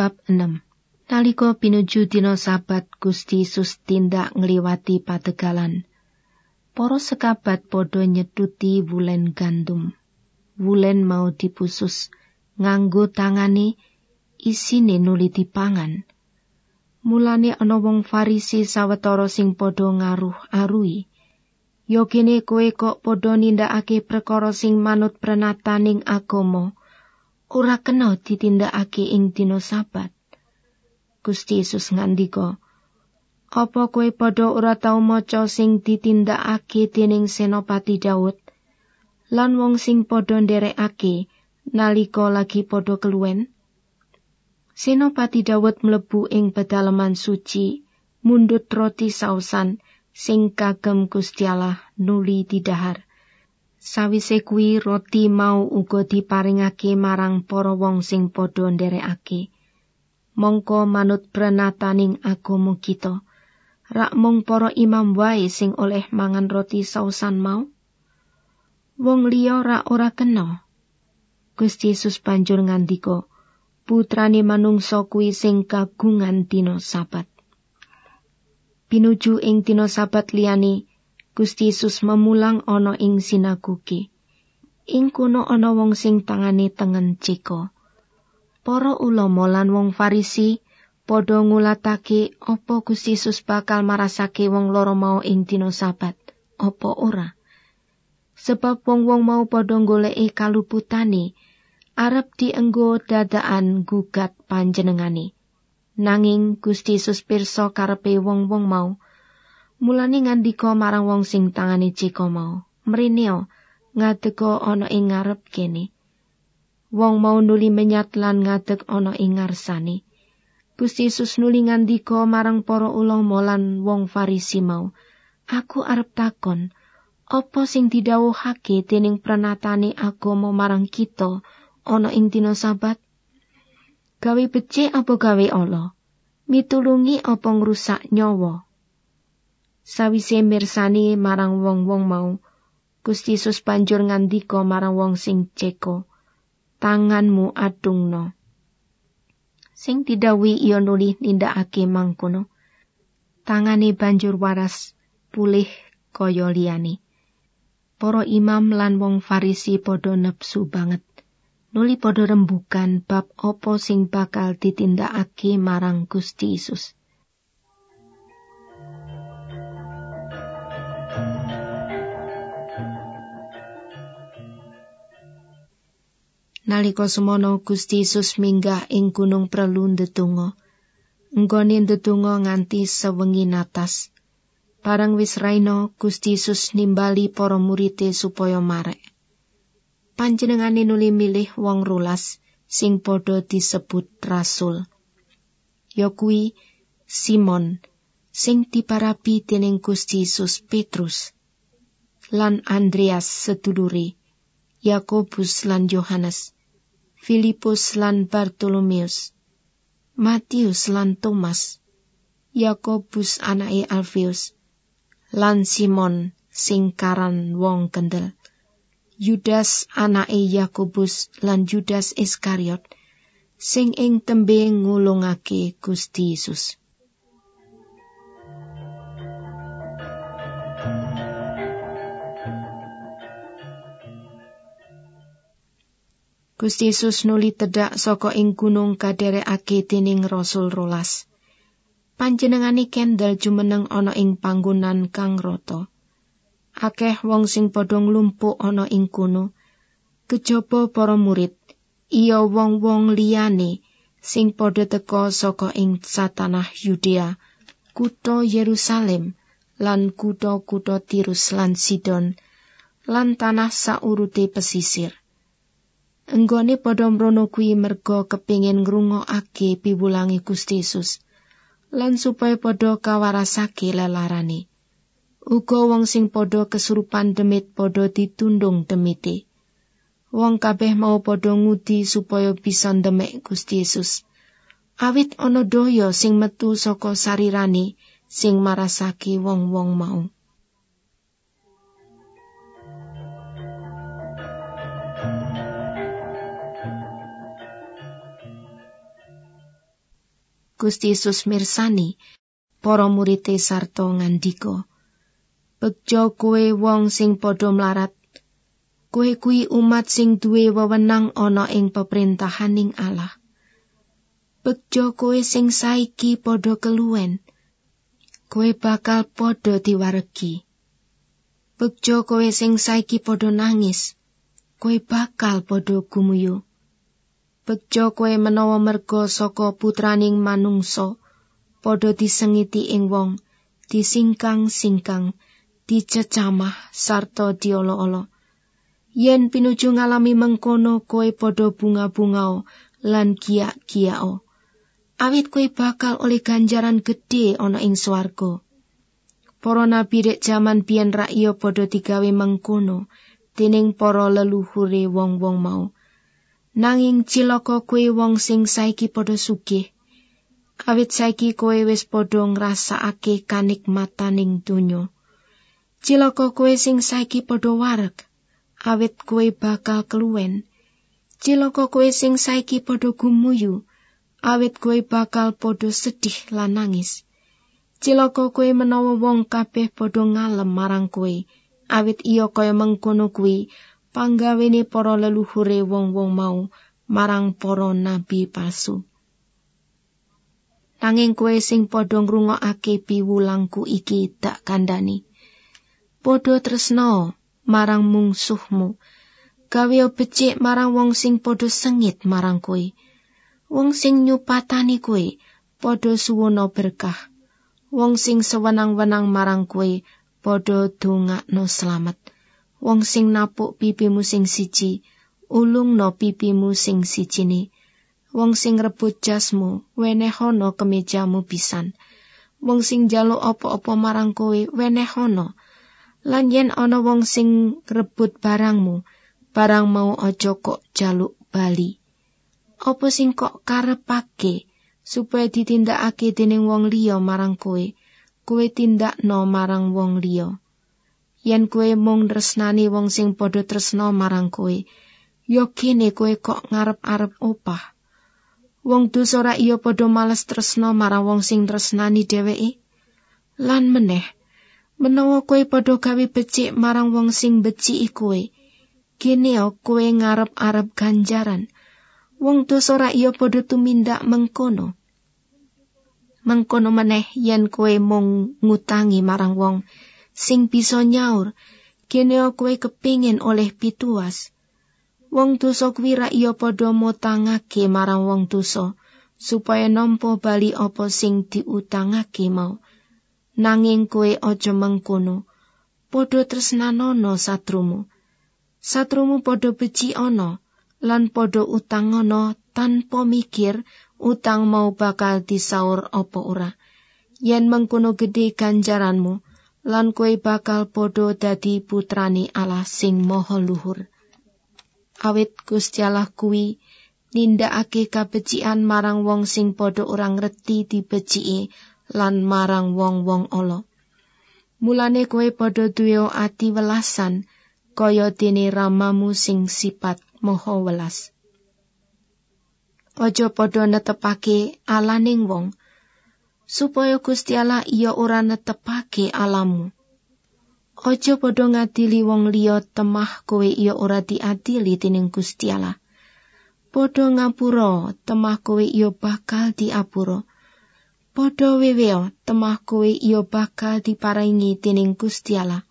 Bab 6 Nalika pinuju dina sabat Gusti Yesus tindak ngliwati pategalan. Para sekabat padha nyetuti wulen gandum. Wulen mau dipusus nganggo tangane isine nuli dipangan. Mulane ana wong Farisi sawetara sing padha ngaruh arui. Yo kene kowe kok padha nindakake perkara sing manut prenataning agama. Ora kena ditindakake ing dina sabat. Gusti Yesus ngandika, "Apa kowe padha ora tau maca sing ditindakake dening Senopati Daud lan wong sing padha nderekake nalika lagi padha keluwen?" Senopati Daud mlebu ing pedalaman suci, mundut roti sausan sing kagem Gusti Allah nuli didahar. Sawise kuwi roti mau uga diparingake marang para wong sing padha nderekake. mongko manut prenataning agama kita. Rak mung para imam wae sing oleh mangan roti sausan mau. Wong liya rak ora kena. Gusti Yesus banjur ngandika putrane manungsa kuwi sing kagungan dina sabat. Pinuju ing dina sabat liyane Gusti Yesus memulang ana ing sinagoge ing kono ana wong sing tangane tengen ceko para ulama lan wong Farisi padha ngulatake apa Gusti Yesus bakal marasake wong loro mau ing dina Sabat, apa ora? Sebab wong-wong mau padha goleki kaluputane arep dienggo dadaan gugat panjenengane. Nanging Gusti Yesus pirsa karepe wong-wong mau, mulane ngandika marang wong sing tangane ceko mau, "Mrene ngadega ana ing ngarep kene." wong mau nuli menyat lan ngadeg ana ing ngarsane. Gusti Yesus nuli ngandika marang para ulama lan wong Farisi mau, "Aku arep takon, apa sing didhawuhake dening pranatane agama marang kita ana ing dina Sabat? Gawe becik apa gawe ala? Mitulungi apa ngrusak nyawa?" Sawise mirsani marang wong-wong mau, Gusti Yesus banjur ngandika marang wong sing ceko, tanganmu adungno. Sing didawi iya nuli nindakake mangkono. Tangane banjur waras pulih kaya liyane. Para imam lan wong Farisi padha nepsu banget. Nuli padha rembukan bab apa sing bakal ditindakake marang Gusti Yesus. Nalika semono Gusti Yesus minggah ing gunung prelu ndedonga. Nggone ndedonga nganti sewengi natas. Parang wis raina Gusti Yesus nimbali para murite supaya marek. Panjenengane nuli milih wong rolas sing padha disebut rasul. Ya kuwi Simon sing diparapi dening Gusti Yesus Petrus lan Andreas sedulure Yakobus lan Yohanes Filipus lan Bartolomeus, Matius lan Thomas, Yakobus anake Alfeus, lan Simon sing karan wong kendel, Yudas anake Yakobus lan Judas Iskariot, sing ing tembe ngulungake Gusti Yesus. Gusti Yesus nuli tedak saka ing gunung kaderekake dening Rasul rolas. Panjenengane kendel jumeneng ana ing panggonan kang rata. Akeh wong sing padha nglumpuk ana ing kono. Kejaba para murid, iya wong-wong liyane sing padha teka saka ing satanah Yudea, kutha Yerusalem lan kutha-kutha Tirus lan Sidon lan tanah saurute pesisir. Enggone padha mrono kuwi merga kepingin ngrungokake piwulangi Gusti Yesus lan supaya padha kawarasake lelarane. Uga wong sing padha kesurupan demit padha ditundung demite. Wong kabeh mau padha ngudi supaya bisa ndemek Gusti Yesus. Awit ana daya sing metu saka sarirane sing marasake wong-wong mau. Gusti Yesus mirsani para murite sarta ngandika Bejo kowe wong sing padha mlarat kowe kuwi umat sing duwe wewenang ana ing peperintahaning Allah. Bejo kowe sing saiki padha keluwen kowe bakal padha diwaregi. Bejo kowe sing saiki padha nangis kowe bakal padha gumuyu Bejo kowe menawa merga saka putraning manungsa padha disengiti ing wong disingkang-singkang dicecamah sarta diolo-olo. Yen pinuju ngalami mengkono kowe padha bunga-bungao lan giak-giao. Awit kowe bakal oleh ganjaran gedhe ana ing swarga. Para nabi rek jaman biyen rakya padha digawe mengkono dening para leluhure wong-wong mau nanging cilaka kowe wong sing saiki padha sugih. Awit saiki kowe wis padha ngrasakake kanikmataning donya. Cilaka kowe sing saiki padha wareg awit kowe bakal keluwen. Cilaka kowe sing saiki padha gumuyu awit kowe bakal padha sedih lan nangis. Cilaka kowe menawa wong kabeh padha ngalem marang kowe awit iya kaya mengkono kuwi panggawene para leluhure wong-wong mau marang para nabi palsu. Nanging kowe sing padha ngrungokake piwulangku iki dak kandhani. Padha tresna marang mungsuhmu. Gawe becik marang wong sing padha sengit marang kowe. Wong sing nyupatani kowe padha suwono berkah. Wong sing sewenang-wenang marang kowe padha dongakno slamet wong sing napuk pipimu sing siji ulungno pipimu sing sijine. Wong sing rebut jasmu wenehono kemejamu pisan. Wong sing jaluk apa-apa marang kowe wenehono lan yen ana wong sing rebut barangmu barang mau aja kok jaluk bali. Apa sing kok karepake supaya ditindakake dening wong liya marang kowe? Kowe tindakno marang wong liya yen kowe mung tresnani wong sing padha tresna marang kowe yo kene kowe kok ngarep-arep opah. Wong dosa ora iya padha males tresna marang wong sing tresnani dheweke? Lan meneh menawa kowe padha gawe becik marang wong sing beciki kowe kene kowe ngarep-arep ganjaran. Wong dosa ora iya padha tumindak mengkono. Mengkono meneh yen kowe mung ngutangi marang wong sing bisa nyaur kene kowe kepingin oleh pituas. Wong dosa kuwi ra iya padha mutangake marang wong dosa supaya nampa bali apa sing diutangake mau. Nanging kowe aja mengkono padha tresnanono satrumu. Satrumu padha beci ana lan padha utang ana tanpa mikir utang mau bakal disaur apa ora. Yen mengkono gedhe ganjaranmu lan kowe bakal padha dadi putrani Allah sing maha luhur awit Gusti Allah kuwi nindakake kabecikan marang wong sing padha ora ngerti dibeciki lan marang wong-wong ala. Mulane kowe padha duwe ati welasan kaya dene ramamu sing sipat moho welas. Aja padha netepake alaning wong supaya Gusti Allah iya ora netepake alamu. Aja padha ngadili wong liya temah kowe iya ora diadili dening Gusti Allah. Padha ngapura temah kowe iya bakal diapura. Padha weweo temah kowe iya bakal diparingi Gusti Allah.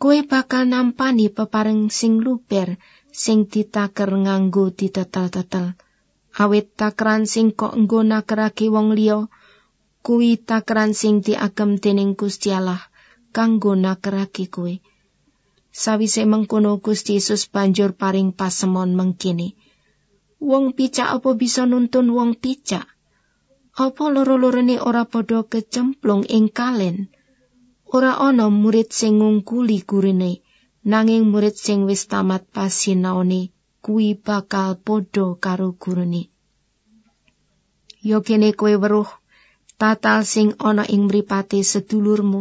Kowe bakal nampani peparing sing luber sing ditaker nganggo ditetel-tetel. Awit takran sing kok nggo nakerake wong liya kuwi takran sing diagem dening Gusti Allah kanggo nakerake kowe. Sawise mengkono Gusti Yesus banjur paring pasemon mengkene. Wong picak apa bisa nuntun wong picak? Apa loro-lorone ora padha kecemplung ing kalen? Ora ana murid sing ngungkuli gurine, nanging murid sing wis tamat pasinaone kuwi bakal padha karo gurune. Yo kene kowe weruh tatal sing ana ing mripate sedulurmu,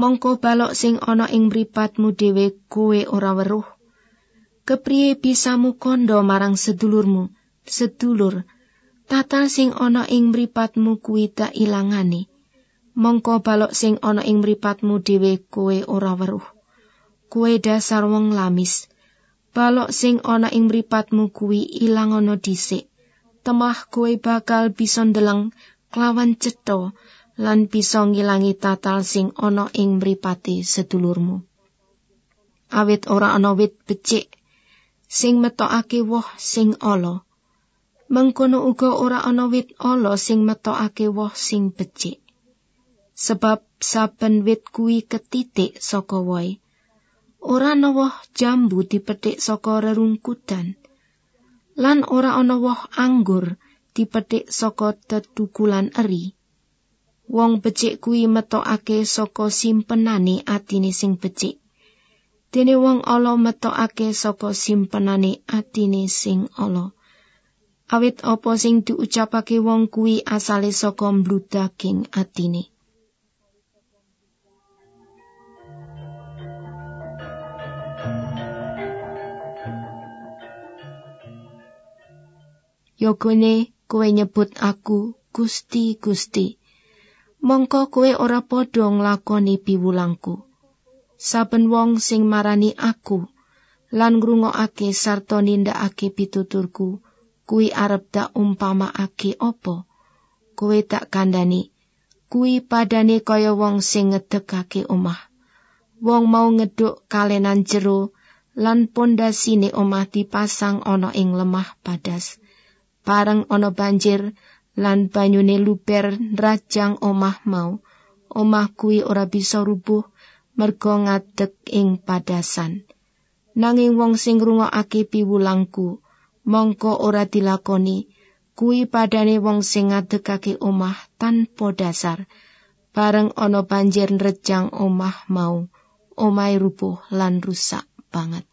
mongko balok sing ana ing mripatmu dhewe kowe ora weruh. Kepriye bisamu kondo marang sedulurmu, sedulur, Tatal sing ana ing mripatmu kuwi tak ilangane. Mongko balok sing ana ing mripatmu dhewe kowe ora weruh. Kowe dasar wong lamis. Balok sing ana ing mripatmu kuwi ilang ana dhisik. Temah kowe bakal bisa ndeleng klawan cetha lan bisa ngilangi tatal sing ana ing mripate sedulurmu. Awit ora ana wit becik sing metokake woh sing ala. Mengkono uga ora ana wit ala sing metokake woh sing becik. Sebab saben wit kuwi ketitik saka wohe. Ora ana woh jambu dipetik saka rerungkutan. Lan ora ana woh anggur dipetik saka tetukulan eri. Wong becik kuwi metokake saka simpenane atine sing becik. Dene wong ala metokake saka simpenane atine sing ala. Awit apa sing diucapake wong kuwi asale saka mbludaking atine. Yogone kowe nyebut aku Gusti Gusti. Mongko kowe ora padha nglakoni piwulangku. Saben wong sing marani aku lan ngrungokake sarta nindakake pituturku kuwi arep tak umpamakake apa? Kowe tak kandhani kuwi padane kaya wong sing ngedekake omah. Wong mau ngeduk kalenan jero lan pondasine omah dipasang ana ing lemah padas. Bareng ana banjir lan banyune luber rajang omah mau. Omah kuwi ora bisa rubuh merga ngadeg ing padasan. Nanging wong sing ngrungokake piwulangku, mongko ora dilakoni, kuwi padane wong sing ngadegake omah tanpa dasar. Bareng ana banjir nrejang omah mau, omahe rubuh lan rusak banget.